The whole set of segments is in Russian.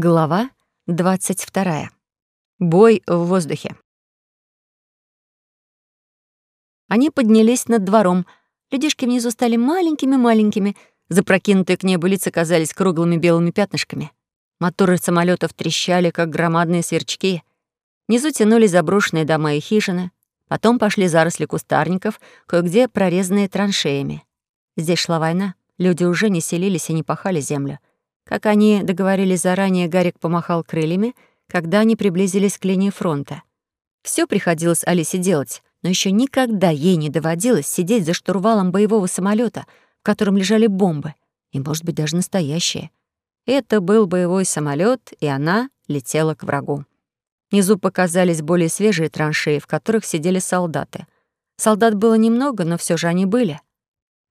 Глава 22. Бой в воздухе. Они поднялись над двором. Людишки внизу стали маленькими-маленькими, запрокинутые к небу лица казались круглыми белыми пятнышками. Моторы самолетов трещали, как громадные сверчки. Внизу тянулись заброшенные дома и хижины. Потом пошли заросли кустарников, кое-где прорезанные траншеями. Здесь шла война. Люди уже не селились и не пахали землю. Как они договорились заранее, Гарик помахал крыльями, когда они приблизились к линии фронта. Все приходилось Алисе делать, но еще никогда ей не доводилось сидеть за штурвалом боевого самолета, в котором лежали бомбы, и, может быть, даже настоящие. Это был боевой самолет, и она летела к врагу. Внизу показались более свежие траншеи, в которых сидели солдаты. Солдат было немного, но все же они были.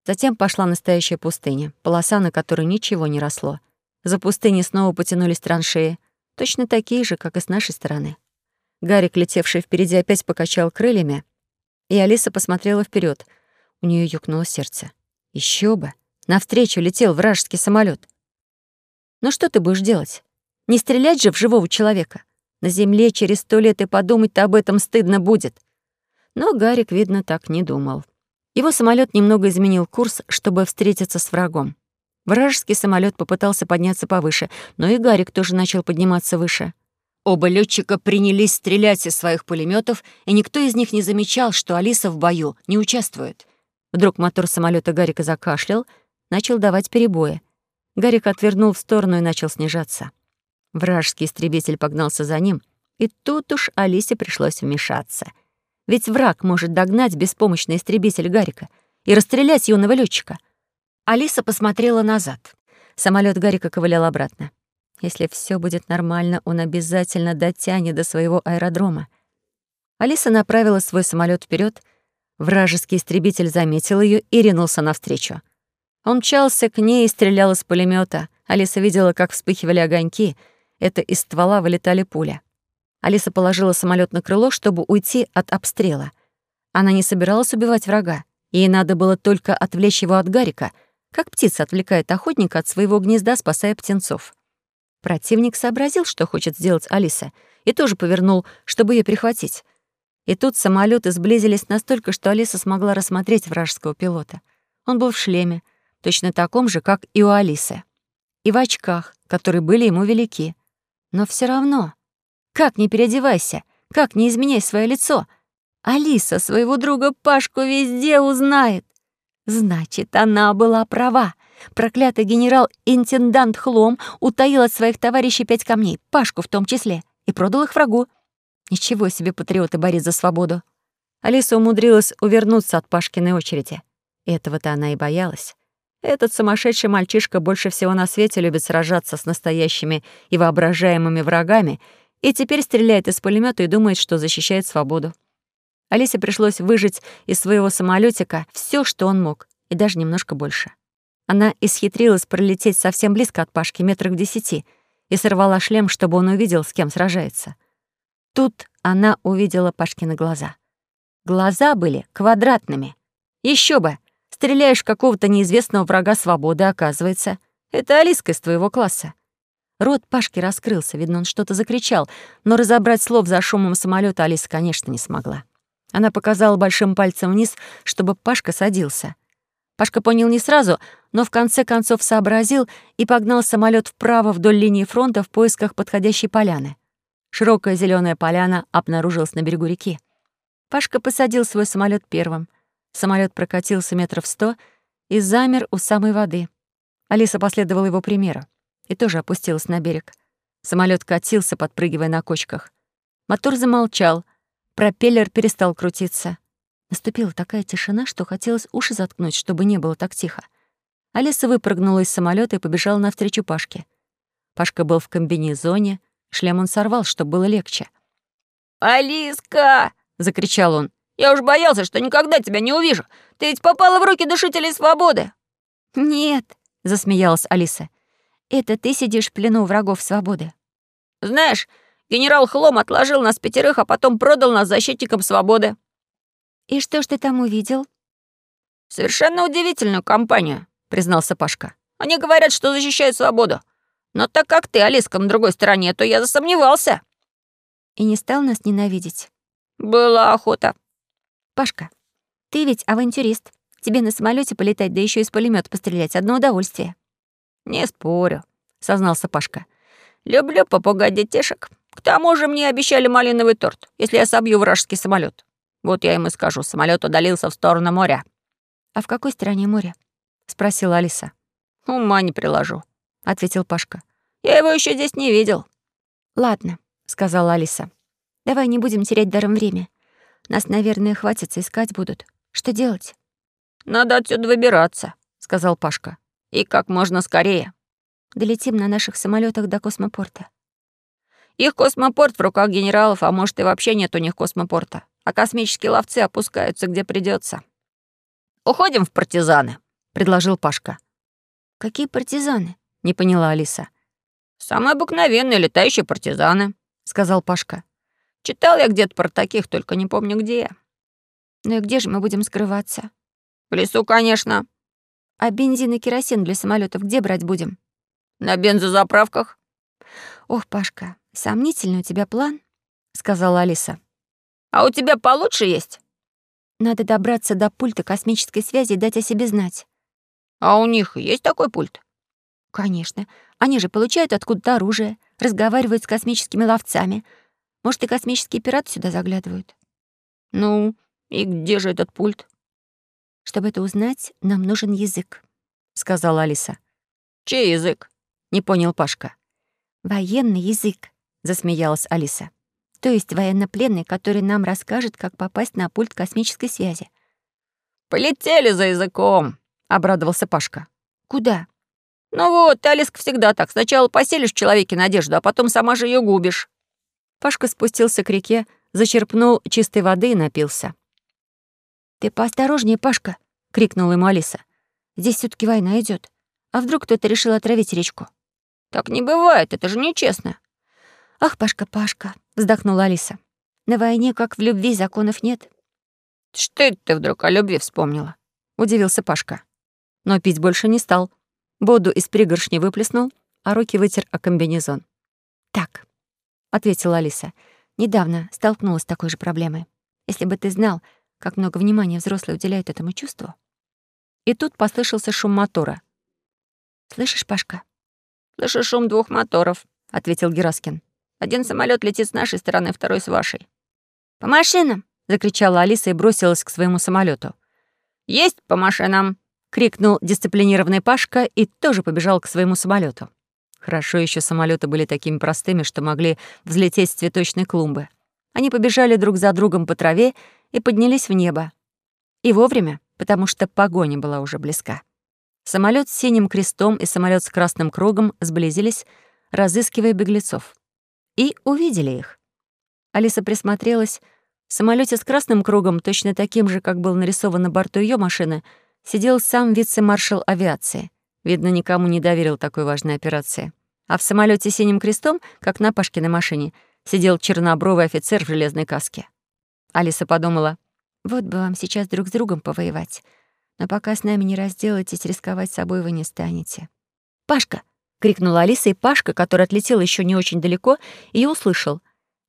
Затем пошла настоящая пустыня, полоса, на которой ничего не росло. За пустыней снова потянулись траншеи, точно такие же, как и с нашей стороны. Гарик, летевший впереди, опять покачал крыльями, и Алиса посмотрела вперед. У нее юкнуло сердце. Еще бы! Навстречу летел вражеский самолет. Ну что ты будешь делать? Не стрелять же в живого человека. На земле через сто лет и подумать-то об этом стыдно будет. Но Гарик, видно, так не думал. Его самолет немного изменил курс, чтобы встретиться с врагом. Вражеский самолет попытался подняться повыше, но и Гарик тоже начал подниматься выше. Оба летчика принялись стрелять из своих пулеметов, и никто из них не замечал, что Алиса в бою не участвует. Вдруг мотор самолета Гарика закашлял, начал давать перебои. Гарик отвернул в сторону и начал снижаться. Вражеский истребитель погнался за ним, и тут уж Алисе пришлось вмешаться. Ведь враг может догнать беспомощный истребитель Гарика и расстрелять юного летчика — Алиса посмотрела назад. Самолет Гарика ковылял обратно. Если все будет нормально, он обязательно дотянет до своего аэродрома. Алиса направила свой самолет вперед. Вражеский истребитель заметил ее и ринулся навстречу. Он мчался к ней и стрелял из пулемета. Алиса видела, как вспыхивали огоньки. Это из ствола вылетали пули. Алиса положила самолет на крыло, чтобы уйти от обстрела. Она не собиралась убивать врага. Ей надо было только отвлечь его от Гарика — как птица отвлекает охотника от своего гнезда, спасая птенцов. Противник сообразил, что хочет сделать Алиса, и тоже повернул, чтобы ее перехватить. И тут самолеты сблизились настолько, что Алиса смогла рассмотреть вражеского пилота. Он был в шлеме, точно таком же, как и у Алисы. И в очках, которые были ему велики. Но все равно, как не переодевайся, как не изменяй свое лицо, Алиса своего друга Пашку везде узнает. Значит, она была права. Проклятый генерал-интендант Хлом утаил от своих товарищей пять камней, Пашку в том числе, и продал их врагу. Ничего себе патриот и борец за свободу. Алиса умудрилась увернуться от Пашкиной очереди. Этого-то она и боялась. Этот сумасшедший мальчишка больше всего на свете любит сражаться с настоящими и воображаемыми врагами и теперь стреляет из пулемета и думает, что защищает свободу. Алисе пришлось выжить из своего самолетика все, что он мог, и даже немножко больше. Она исхитрилась пролететь совсем близко от Пашки, метрах в десяти, и сорвала шлем, чтобы он увидел, с кем сражается. Тут она увидела Пашкины глаза. Глаза были квадратными. Еще бы! Стреляешь какого-то неизвестного врага свободы, оказывается. Это Алиска из твоего класса. Рот Пашки раскрылся, видно, он что-то закричал, но разобрать слов за шумом самолета Алиса, конечно, не смогла. Она показала большим пальцем вниз, чтобы Пашка садился. Пашка понял не сразу, но в конце концов сообразил и погнал самолет вправо вдоль линии фронта в поисках подходящей поляны. Широкая зеленая поляна обнаружилась на берегу реки. Пашка посадил свой самолет первым. Самолет прокатился метров сто и замер у самой воды. Алиса последовала его примеру и тоже опустилась на берег. Самолет катился, подпрыгивая на кочках. Мотор замолчал — Пропеллер перестал крутиться. Наступила такая тишина, что хотелось уши заткнуть, чтобы не было так тихо. Алиса выпрыгнула из самолета и побежала навстречу Пашке. Пашка был в комбинезоне, шлем он сорвал, чтобы было легче. «Алиска!» — закричал он. «Я уж боялся, что никогда тебя не увижу. Ты ведь попала в руки душителей свободы!» «Нет», — засмеялась Алиса. «Это ты сидишь в плену врагов свободы». «Знаешь, Генерал Хлом отложил нас пятерых, а потом продал нас защитникам свободы». «И что ж ты там увидел?» «Совершенно удивительную компанию», — признался Пашка. «Они говорят, что защищают свободу. Но так как ты, Алиска, на другой стороне, то я засомневался. И не стал нас ненавидеть. Была охота. Пашка, ты ведь авантюрист. Тебе на самолете полетать, да еще из пулемета пострелять — одно удовольствие. Не спорю, сознался Пашка. Люблю попугать детишек. К тому же мне обещали малиновый торт, если я собью вражеский самолет. Вот я им и скажу, самолет удалился в сторону моря. «А в какой стороне моря?» — спросила Алиса. «Ума не приложу», — ответил Пашка. «Я его еще здесь не видел». «Ладно», — сказала Алиса. «Давай не будем терять даром время. Нас, наверное, хватится, искать будут. Что делать?» «Надо отсюда выбираться», — сказал Пашка. «И как можно скорее». «Долетим на наших самолетах до космопорта». «Их космопорт в руках генералов, а может, и вообще нет у них космопорта. А космические ловцы опускаются, где придется. «Уходим в партизаны», — предложил Пашка. «Какие партизаны?» — не поняла Алиса. «Самые обыкновенные летающие партизаны», — сказал Пашка. «Читал я где-то про таких, только не помню где». «Ну и где же мы будем скрываться?» «В лесу, конечно». «А бензин и керосин для самолетов где брать будем?» «На бензозаправках». «Ох, Пашка, сомнительный у тебя план», — сказала Алиса. «А у тебя получше есть?» Надо добраться до пульта космической связи и дать о себе знать. А у них есть такой пульт? Конечно. Они же получают откуда-то оружие, разговаривают с космическими ловцами. Может, и космические пираты сюда заглядывают. Ну, и где же этот пульт? Чтобы это узнать, нам нужен язык, сказала Алиса. Чей язык? Не понял Пашка. Военный язык, засмеялась Алиса то есть военнопленный, который нам расскажет, как попасть на пульт космической связи. «Полетели за языком», — обрадовался Пашка. «Куда?» «Ну вот, Алиска всегда так. Сначала поселишь в человеке надежду, а потом сама же ее губишь». Пашка спустился к реке, зачерпнул чистой воды и напился. «Ты поосторожнее, Пашка!» — крикнула ему Алиса. «Здесь все таки война идет. А вдруг кто-то решил отравить речку?» «Так не бывает, это же нечестно». «Ах, Пашка, Пашка!» — вздохнула Алиса. «На войне, как в любви, законов нет». «Что это ты вдруг о любви вспомнила?» — удивился Пашка. Но пить больше не стал. Воду из пригоршни выплеснул, а руки вытер о комбинезон. «Так», — ответила Алиса, — «недавно столкнулась с такой же проблемой. Если бы ты знал, как много внимания взрослые уделяют этому чувству». И тут послышался шум мотора. «Слышишь, Пашка?» «Слышу шум двух моторов», — ответил Гераскин. Один самолет летит с нашей стороны, второй с вашей». «По машинам!» — закричала Алиса и бросилась к своему самолету. «Есть по машинам!» — крикнул дисциплинированный Пашка и тоже побежал к своему самолету. Хорошо еще самолеты были такими простыми, что могли взлететь с цветочной клумбы. Они побежали друг за другом по траве и поднялись в небо. И вовремя, потому что погоня была уже близка. Самолет с синим крестом и самолет с красным кругом сблизились, разыскивая беглецов и увидели их. Алиса присмотрелась. В самолете с красным кругом, точно таким же, как был нарисован на борту ее машины, сидел сам вице-маршал авиации. Видно, никому не доверил такой важной операции. А в самолете с синим крестом, как на Пашкиной машине, сидел чернобровый офицер в железной каске. Алиса подумала, вот бы вам сейчас друг с другом повоевать. Но пока с нами не разделаетесь, рисковать собой вы не станете. «Пашка!» — крикнула Алиса, и Пашка, который отлетел еще не очень далеко, ее услышал.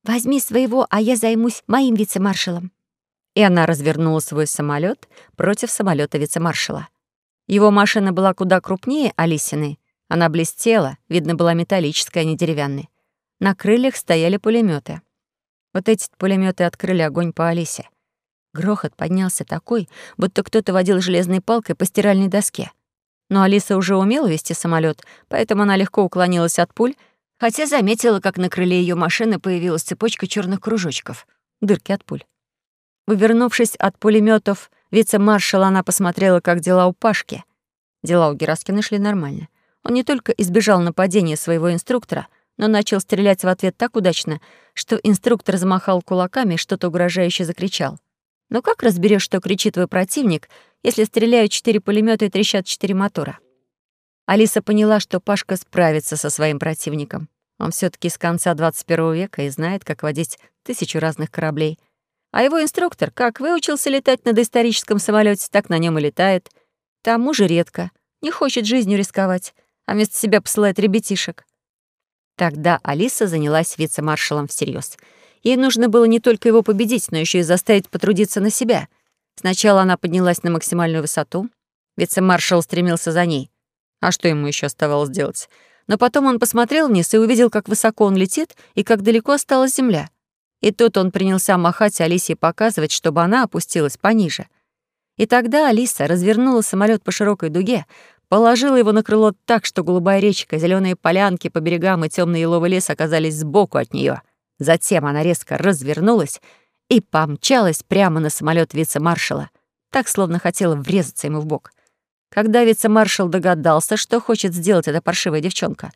«Возьми своего, а я займусь моим вице-маршалом». И она развернула свой самолет против самолета вице-маршала. Его машина была куда крупнее Алисиной. Она блестела, видно, была металлическая, а не деревянной. На крыльях стояли пулеметы. Вот эти пулеметы открыли огонь по Алисе. Грохот поднялся такой, будто кто-то водил железной палкой по стиральной доске. Но Алиса уже умела вести самолет, поэтому она легко уклонилась от пуль, хотя заметила, как на крыле ее машины появилась цепочка черных кружочков, дырки от пуль. Вывернувшись от пулеметов, вице-маршала она посмотрела, как дела у Пашки. Дела у Гераскина шли нормально. Он не только избежал нападения своего инструктора, но начал стрелять в ответ так удачно, что инструктор замахал кулаками и что-то угрожающе закричал. Но как разберешь, что кричит твой противник, если стреляют четыре пулемета и трещат четыре мотора? Алиса поняла, что Пашка справится со своим противником. Он все таки с конца 21 века и знает, как водить тысячу разных кораблей. А его инструктор как выучился летать на доисторическом самолете, так на нем и летает. Тому же редко. Не хочет жизнью рисковать, а вместо себя посылает ребятишек. Тогда Алиса занялась вице-маршалом всерьез. Ей нужно было не только его победить, но еще и заставить потрудиться на себя. Сначала она поднялась на максимальную высоту. Вице-маршал стремился за ней. А что ему еще оставалось делать? Но потом он посмотрел вниз и увидел, как высоко он летит и как далеко осталась земля. И тут он принялся махать Алисе и показывать, чтобы она опустилась пониже. И тогда Алиса развернула самолет по широкой дуге, положила его на крыло так, что голубая речка, зеленые полянки по берегам и темный еловый лес оказались сбоку от нее. Затем она резко развернулась и помчалась прямо на самолет вице-маршала, так, словно хотела врезаться ему в бок. Когда вице-маршал догадался, что хочет сделать эта паршивая девчонка,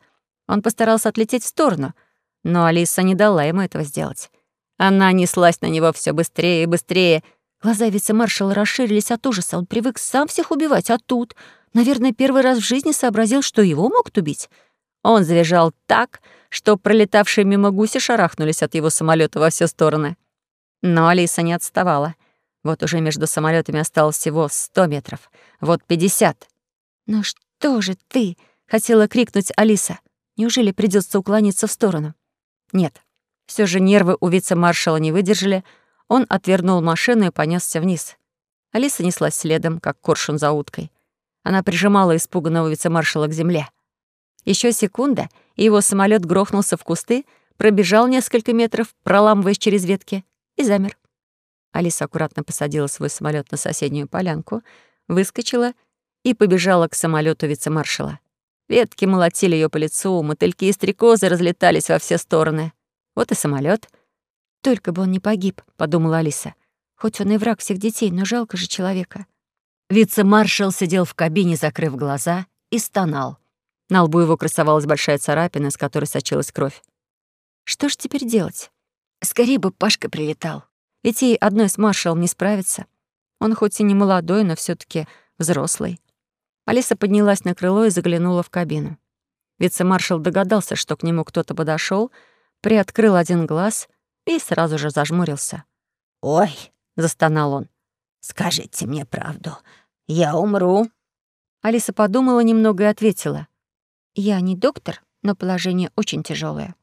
он постарался отлететь в сторону, но Алиса не дала ему этого сделать. Она неслась на него все быстрее и быстрее. Глаза вице-маршала расширились от ужаса. Он привык сам всех убивать, а тут, наверное, первый раз в жизни сообразил, что его могут убить. Он завизжал так, что пролетавшие мимо гуси шарахнулись от его самолета во все стороны. Но Алиса не отставала. Вот уже между самолетами осталось всего сто метров. Вот пятьдесят. «Ну что же ты?» — хотела крикнуть Алиса. «Неужели придется уклониться в сторону?» Нет. Все же нервы у вице-маршала не выдержали. Он отвернул машину и понесся вниз. Алиса неслась следом, как коршун за уткой. Она прижимала испуганного вице-маршала к земле. Еще секунда, и его самолет грохнулся в кусты, пробежал несколько метров, проламываясь через ветки, и замер. Алиса аккуратно посадила свой самолет на соседнюю полянку, выскочила и побежала к самолету вице-маршала. Ветки молотили ее по лицу, мотыльки и стрекозы разлетались во все стороны. Вот и самолет. «Только бы он не погиб», — подумала Алиса. «Хоть он и враг всех детей, но жалко же человека». Вице-маршал сидел в кабине, закрыв глаза, и стонал. На лбу его красовалась большая царапина, из которой сочилась кровь. Что ж теперь делать? Скорее бы Пашка прилетал. Ведь ей одной с маршалом не справиться. Он хоть и не молодой, но все таки взрослый. Алиса поднялась на крыло и заглянула в кабину. Вице-маршал догадался, что к нему кто-то подошел, приоткрыл один глаз и сразу же зажмурился. «Ой!» — застонал он. «Скажите мне правду. Я умру». Алиса подумала немного и ответила. «Я не доктор, но положение очень тяжелое.